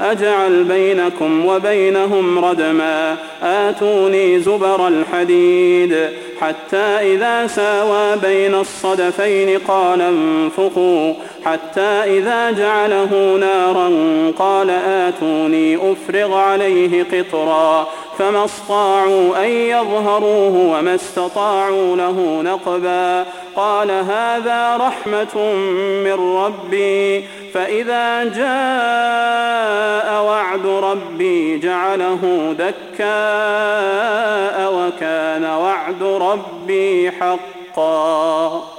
أجعل بينكم وبينهم ردما آتوني زبر الحديد. حتى إذا ساوى بين الصدفين قال انفقوا حتى إذا جعله نارا قال آتوني أفرغ عليه قطرا فما استطاعوا أن يظهروه وما استطاعوا له نقبا قال هذا رحمة من ربي فإذا جاء وعد ربي جعله دكاء وكان وعد ربي حقا